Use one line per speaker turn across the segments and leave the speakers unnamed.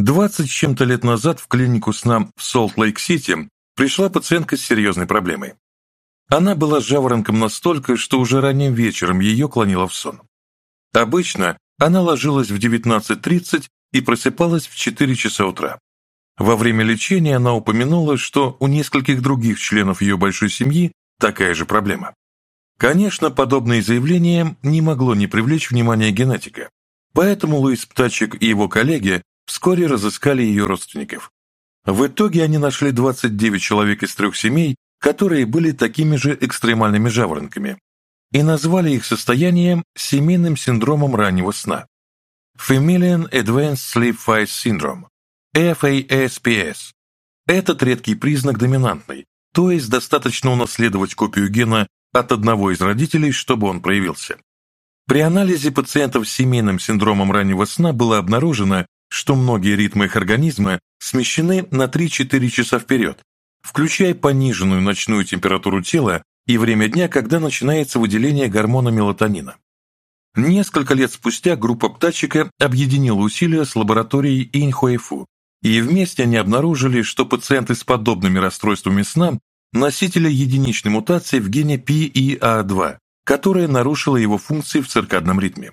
Двадцать чем-то лет назад в клинику сна в Солт-Лейк-Сити пришла пациентка с серьезной проблемой. Она была жаворонком настолько, что уже ранним вечером ее клонило в сон. Обычно она ложилась в 19.30 и просыпалась в 4 часа утра. Во время лечения она упомянула, что у нескольких других членов ее большой семьи такая же проблема. Конечно, подобное заявление не могло не привлечь внимания генетика, поэтому Луис Птачек и его коллеги вскоре разыскали ее родственников. В итоге они нашли 29 человек из трех семей, которые были такими же экстремальными жаворонками, и назвали их состоянием семейным синдромом раннего сна. Familial Advanced Sleep Phase Syndrome, FASPS. Этот редкий признак доминантный, то есть достаточно унаследовать копию гена от одного из родителей, чтобы он проявился. При анализе пациентов с семейным синдромом раннего сна было обнаружено, что многие ритмы их организма смещены на 3-4 часа вперед, включая пониженную ночную температуру тела и время дня, когда начинается выделение гормона мелатонина. Несколько лет спустя группа птачика объединила усилия с лабораторией Инхуэфу, и вместе они обнаружили, что пациенты с подобными расстройствами сна носители единичной мутации в гене pea 2 которая нарушила его функции в циркадном ритме.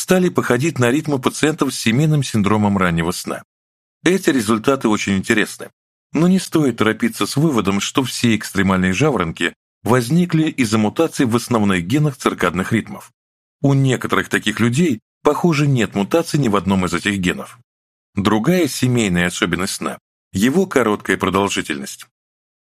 стали походить на ритмы пациентов с семейным синдромом раннего сна. Эти результаты очень интересны, но не стоит торопиться с выводом, что все экстремальные жаворонки возникли из-за мутаций в основных генах циркадных ритмов. У некоторых таких людей, похоже, нет мутаций ни в одном из этих генов. Другая семейная особенность сна – его короткая продолжительность.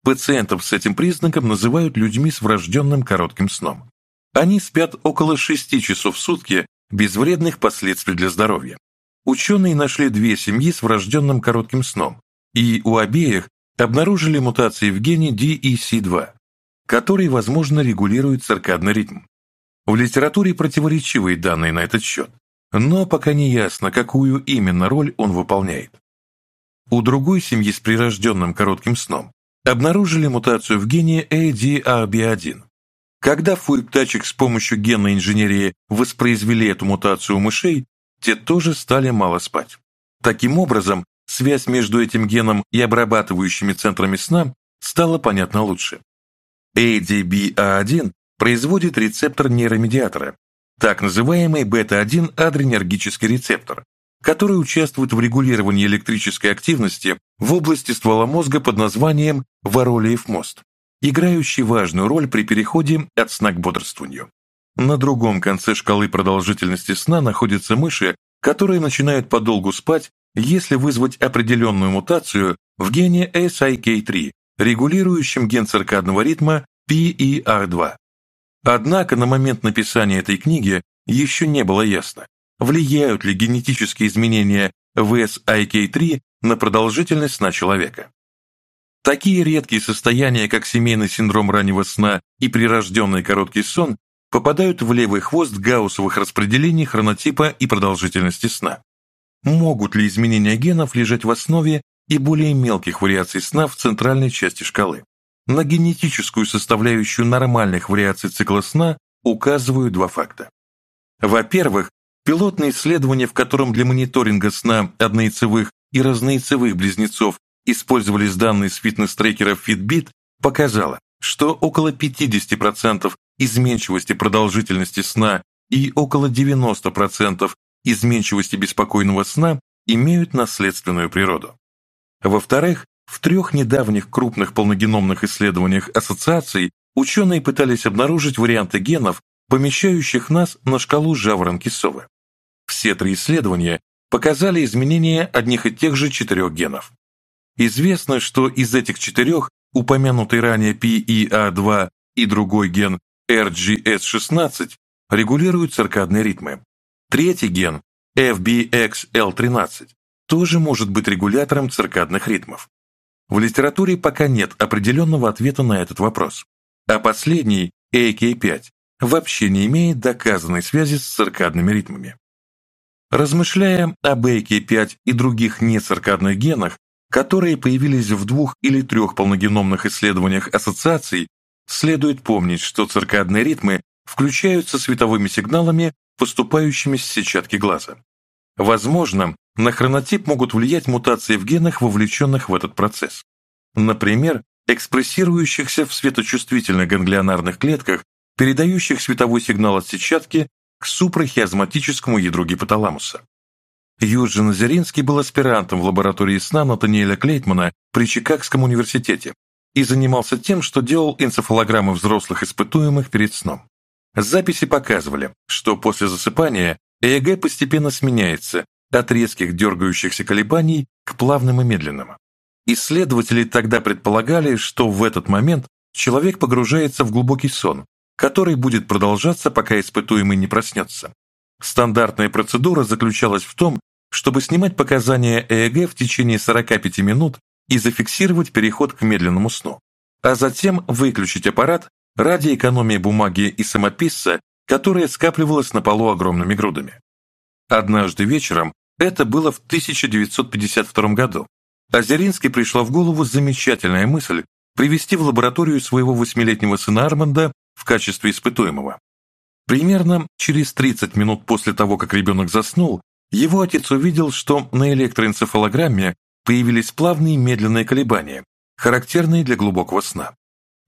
Пациентов с этим признаком называют людьми с врожденным коротким сном. Они спят около 6 часов в сутки без вредных последствий для здоровья. Ученые нашли две семьи с врожденным коротким сном, и у обеих обнаружили мутации в гене DEC2, который, возможно, регулирует циркадный ритм. В литературе противоречивые данные на этот счет, но пока не ясно, какую именно роль он выполняет. У другой семьи с прирожденным коротким сном обнаружили мутацию в гене ADRB1, когда фурик с помощью генной инженерии воспроизвели эту мутацию у мышей, те тоже стали мало спать. Таким образом, связь между этим геном и обрабатывающими центрами сна стала понятна лучше. ADBA1 производит рецептор нейромедиатора, так называемый бета-1 адренергический рецептор, который участвует в регулировании электрической активности в области ствола мозга под названием Варолиев мост играющий важную роль при переходе от сна к бодрствованию. На другом конце шкалы продолжительности сна находятся мыши, которые начинают подолгу спать, если вызвать определенную мутацию в гене SIK3, регулирующем ген циркадного ритма PER2. Однако на момент написания этой книги еще не было ясно, влияют ли генетические изменения в SIK3 на продолжительность сна человека. Такие редкие состояния, как семейный синдром раннего сна и прирожденный короткий сон, попадают в левый хвост гауссовых распределений хронотипа и продолжительности сна. Могут ли изменения генов лежать в основе и более мелких вариаций сна в центральной части шкалы? На генетическую составляющую нормальных вариаций цикла сна указывают два факта. Во-первых, пилотное исследование, в котором для мониторинга сна однояйцевых и разнояйцевых близнецов использовались данные с фитнес-трекеров Fitbit, показала, что около 50% изменчивости продолжительности сна и около 90% изменчивости беспокойного сна имеют наследственную природу. Во-вторых, в трех недавних крупных полногеномных исследованиях ассоциаций ученые пытались обнаружить варианты генов, помещающих нас на шкалу жаворонки-совы. Все три исследования показали изменения одних и тех же четырех генов. Известно, что из этих четырех упомянутый ранее PEA2 и другой ген RGS16 регулируют циркадные ритмы. Третий ген FBXL13 тоже может быть регулятором циркадных ритмов. В литературе пока нет определенного ответа на этот вопрос. А последний, AK5, вообще не имеет доказанной связи с циркадными ритмами. Размышляя об AK5 и других нециркадных генах, которые появились в двух или трех полногеномных исследованиях ассоциаций, следует помнить, что циркадные ритмы включаются световыми сигналами, поступающими с сетчатки глаза. Возможно, на хронотип могут влиять мутации в генах, вовлеченных в этот процесс. Например, экспрессирующихся в светочувствительных ганглионарных клетках, передающих световой сигнал от сетчатки к супрахиазматическому ядру гипоталамуса. Юджин Зеринский был аспирантом в лаборатории сна Натаниэля Клейтмана при Чикагском университете и занимался тем, что делал энцефалограммы взрослых испытуемых перед сном. Записи показывали, что после засыпания ЭЭГ постепенно сменяется от резких дергающихся колебаний к плавным и медленным. Исследователи тогда предполагали, что в этот момент человек погружается в глубокий сон, который будет продолжаться, пока испытуемый не проснется. Стандартная процедура заключалась в том, чтобы снимать показания ЭЭГ в течение 45 минут и зафиксировать переход к медленному сну, а затем выключить аппарат ради экономии бумаги и самописца, которая скапливалась на полу огромными грудами. Однажды вечером, это было в 1952 году, Азеринский пришла в голову замечательная мысль привести в лабораторию своего восьмилетнего сына Арманда в качестве испытуемого. Примерно через 30 минут после того, как ребенок заснул, его отец увидел, что на электроэнцефалограмме появились плавные медленные колебания, характерные для глубокого сна.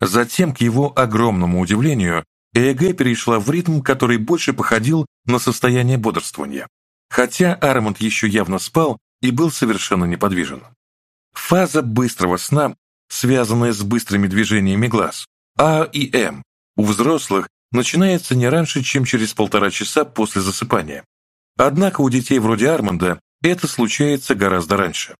Затем, к его огромному удивлению, ЭЭГ перешла в ритм, который больше походил на состояние бодрствования. Хотя Арманд еще явно спал и был совершенно неподвижен. Фаза быстрого сна, связанная с быстрыми движениями глаз, А и М, у взрослых начинается не раньше, чем через полтора часа после засыпания. Однако у детей вроде Арманда это случается гораздо раньше.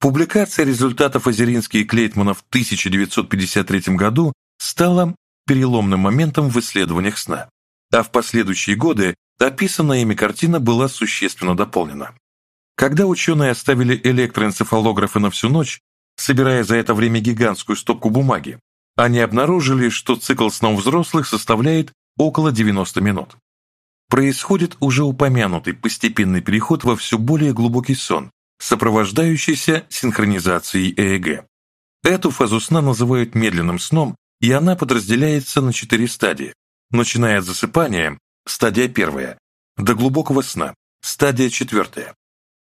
Публикация результатов Озеринский и Клейтмана в 1953 году стала переломным моментом в исследованиях сна, а в последующие годы описанная ими картина была существенно дополнена. Когда ученые оставили электроэнцефалографы на всю ночь, собирая за это время гигантскую стопку бумаги, они обнаружили, что цикл снов взрослых составляет около 90 минут. Происходит уже упомянутый постепенный переход во все более глубокий сон, сопровождающийся синхронизацией ЭЭГ. Эту фазу сна называют медленным сном, и она подразделяется на четыре стадии, начиная от засыпания, стадия первая, до глубокого сна, стадия четвертая.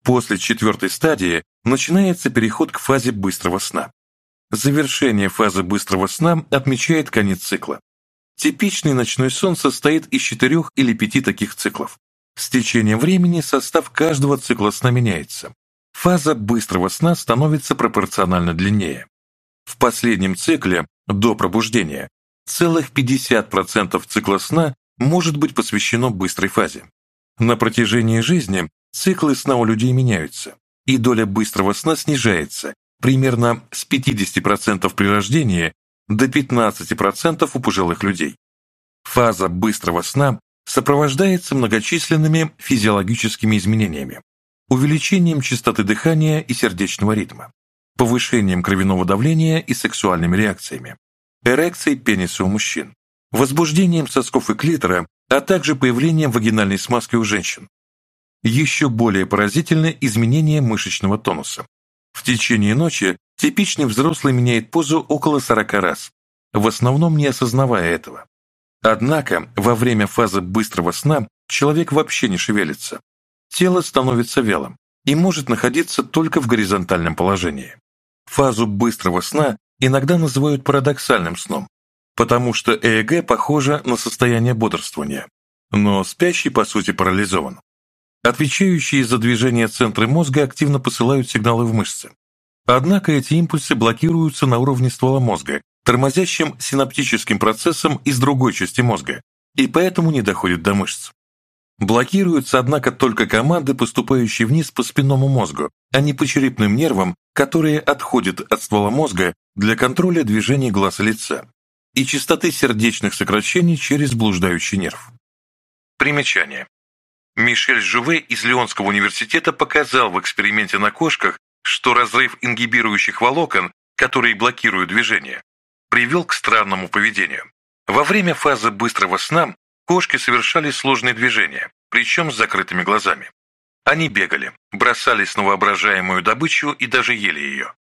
После четвертой стадии начинается переход к фазе быстрого сна. Завершение фазы быстрого сна отмечает конец цикла. Типичный ночной сон состоит из четырех или пяти таких циклов. С течением времени состав каждого цикла сна меняется. Фаза быстрого сна становится пропорционально длиннее. В последнем цикле, до пробуждения, целых 50% цикла сна может быть посвящено быстрой фазе. На протяжении жизни циклы сна у людей меняются, и доля быстрого сна снижается, примерно с 50% при рождении до 15% у пожилых людей. Фаза быстрого сна сопровождается многочисленными физиологическими изменениями, увеличением частоты дыхания и сердечного ритма, повышением кровяного давления и сексуальными реакциями, эрекцией пениса у мужчин, возбуждением сосков и клитора, а также появлением вагинальной смазки у женщин. Еще более поразительны изменения мышечного тонуса, в течение ночи типичный взрослый меняет позу около 40 раз, в основном не осознавая этого. Однако во время фазы быстрого сна человек вообще не шевелится. Тело становится вялым и может находиться только в горизонтальном положении. Фазу быстрого сна иногда называют парадоксальным сном, потому что ЭЭГ похоже на состояние бодрствования, но спящий по сути парализован. Отвечающие за движение центры мозга активно посылают сигналы в мышцы. Однако эти импульсы блокируются на уровне ствола мозга, тормозящим синаптическим процессом из другой части мозга, и поэтому не доходят до мышц. Блокируются, однако, только команды, поступающие вниз по спинному мозгу, а не по черепным нервам, которые отходят от ствола мозга для контроля движений глаз и лица и частоты сердечных сокращений через блуждающий нерв. Примечание. Мишель Жуве из Лионского университета показал в эксперименте на кошках, что разрыв ингибирующих волокон, которые блокируют движение, привел к странному поведению. Во время фазы быстрого сна кошки совершали сложные движения, причем с закрытыми глазами. Они бегали, бросались на воображаемую добычу и даже ели ее.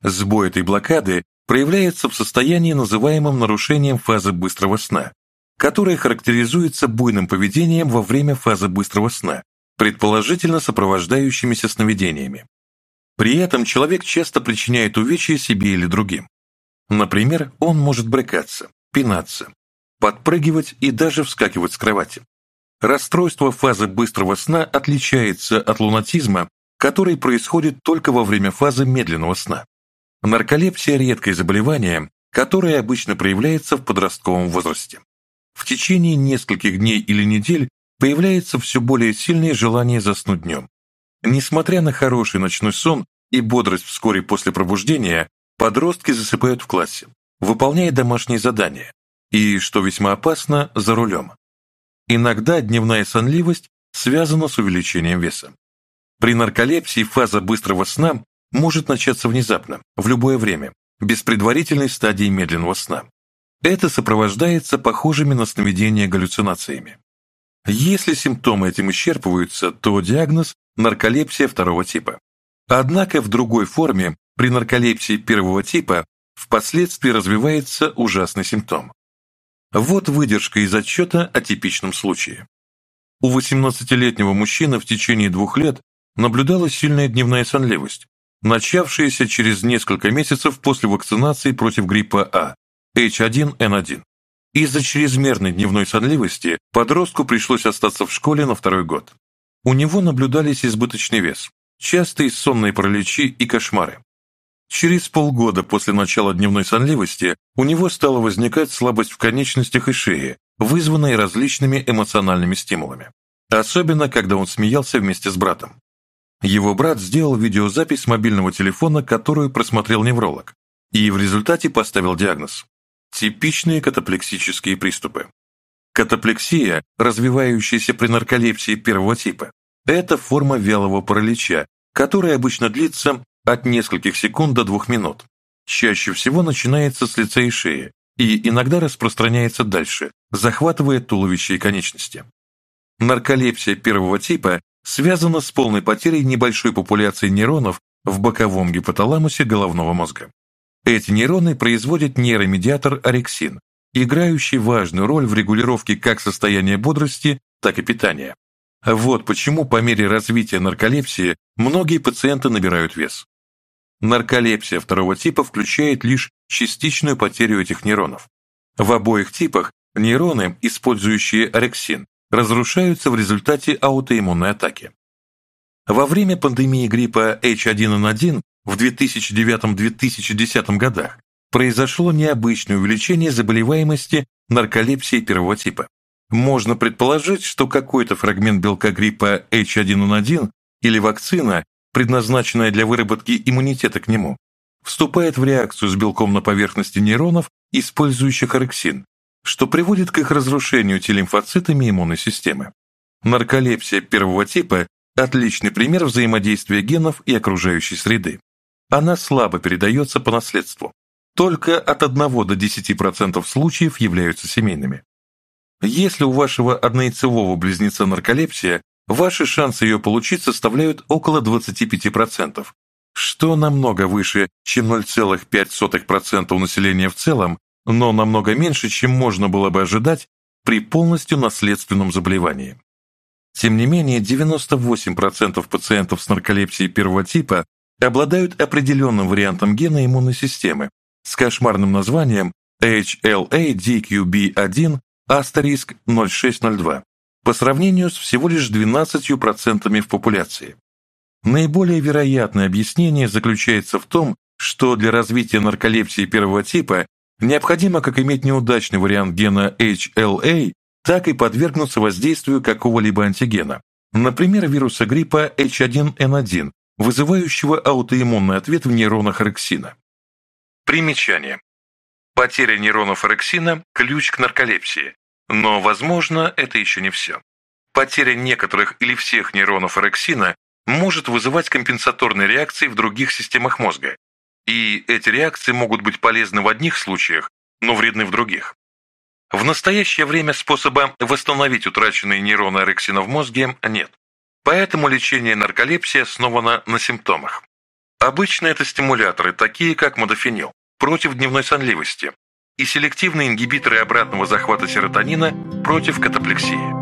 Сбой этой блокады проявляется в состоянии, называемом нарушением фазы быстрого сна, которое характеризуется буйным поведением во время фазы быстрого сна, предположительно сопровождающимися сновидениями. При этом человек часто причиняет увечья себе или другим. Например, он может брыкаться, пинаться, подпрыгивать и даже вскакивать с кровати. Расстройство фазы быстрого сна отличается от лунатизма, который происходит только во время фазы медленного сна. Нарколепсия – редкое заболевание, которое обычно проявляется в подростковом возрасте в течение нескольких дней или недель появляется все более сильное желание заснуть днем. Несмотря на хороший ночной сон и бодрость вскоре после пробуждения, подростки засыпают в классе, выполняя домашние задания, и, что весьма опасно, за рулем. Иногда дневная сонливость связана с увеличением веса. При нарколепсии фаза быстрого сна может начаться внезапно, в любое время, без предварительной стадии медленного сна. Это сопровождается похожими на сновидения галлюцинациями. Если симптомы этим исчерпываются, то диагноз – нарколепсия второго типа. Однако в другой форме, при нарколепсии первого типа, впоследствии развивается ужасный симптом. Вот выдержка из отчета о типичном случае. У 18-летнего мужчины в течение двух лет наблюдалась сильная дневная сонливость, начавшаяся через несколько месяцев после вакцинации против гриппа А, H1N1. Из-за чрезмерной дневной сонливости подростку пришлось остаться в школе на второй год. У него наблюдались избыточный вес, частые сонные параличи и кошмары. Через полгода после начала дневной сонливости у него стала возникать слабость в конечностях и шее, вызванная различными эмоциональными стимулами. Особенно, когда он смеялся вместе с братом. Его брат сделал видеозапись с мобильного телефона, которую просмотрел невролог, и в результате поставил диагноз Типичные катаплексические приступы. Катаплексия, развивающаяся при нарколепсии первого типа, это форма вялого паралича, которая обычно длится от нескольких секунд до двух минут. Чаще всего начинается с лица и шеи и иногда распространяется дальше, захватывая туловище и конечности. Нарколепсия первого типа связана с полной потерей небольшой популяции нейронов в боковом гипоталамусе головного мозга. Эти нейроны производят нейромедиатор орексин, играющий важную роль в регулировке как состояния бодрости, так и питания. Вот почему по мере развития нарколепсии многие пациенты набирают вес. Нарколепсия второго типа включает лишь частичную потерю этих нейронов. В обоих типах нейроны, использующие орексин, разрушаются в результате аутоиммунной атаки. Во время пандемии гриппа H1N1 в 2009-2010 годах произошло необычное увеличение заболеваемости нарколепсией первого типа. Можно предположить, что какой-то фрагмент белка гриппа H1N1 или вакцина, предназначенная для выработки иммунитета к нему, вступает в реакцию с белком на поверхности нейронов, использующих орексин, что приводит к их разрушению т иммунной системы. Нарколепсия первого типа – отличный пример взаимодействия генов и окружающей среды она слабо передается по наследству. Только от 1 до 10% случаев являются семейными. Если у вашего однояйцевого близнеца нарколепсия, ваши шансы ее получить составляют около 25%, что намного выше, чем 0,5% у населения в целом, но намного меньше, чем можно было бы ожидать при полностью наследственном заболевании. Тем не менее, 98% пациентов с нарколепсией первого типа обладают определенным вариантом гена иммунной системы с кошмарным названием HLA-DQB1 0602 по сравнению с всего лишь 12% в популяции. Наиболее вероятное объяснение заключается в том, что для развития нарколепсии первого типа необходимо как иметь неудачный вариант гена HLA, так и подвергнуться воздействию какого-либо антигена, например, вируса гриппа H1N1 вызывающего аутоиммунный ответ в нейронах рексина. Примечание. Потеря нейронов рексина – ключ к нарколепсии, но, возможно, это еще не все. Потеря некоторых или всех нейронов рексина может вызывать компенсаторные реакции в других системах мозга, и эти реакции могут быть полезны в одних случаях, но вредны в других. В настоящее время способа восстановить утраченные нейроны орексина в мозге нет. Поэтому лечение нарколепсии основано на симптомах. Обычно это стимуляторы, такие как модафинил, против дневной сонливости, и селективные ингибиторы обратного захвата серотонина против катаплексии.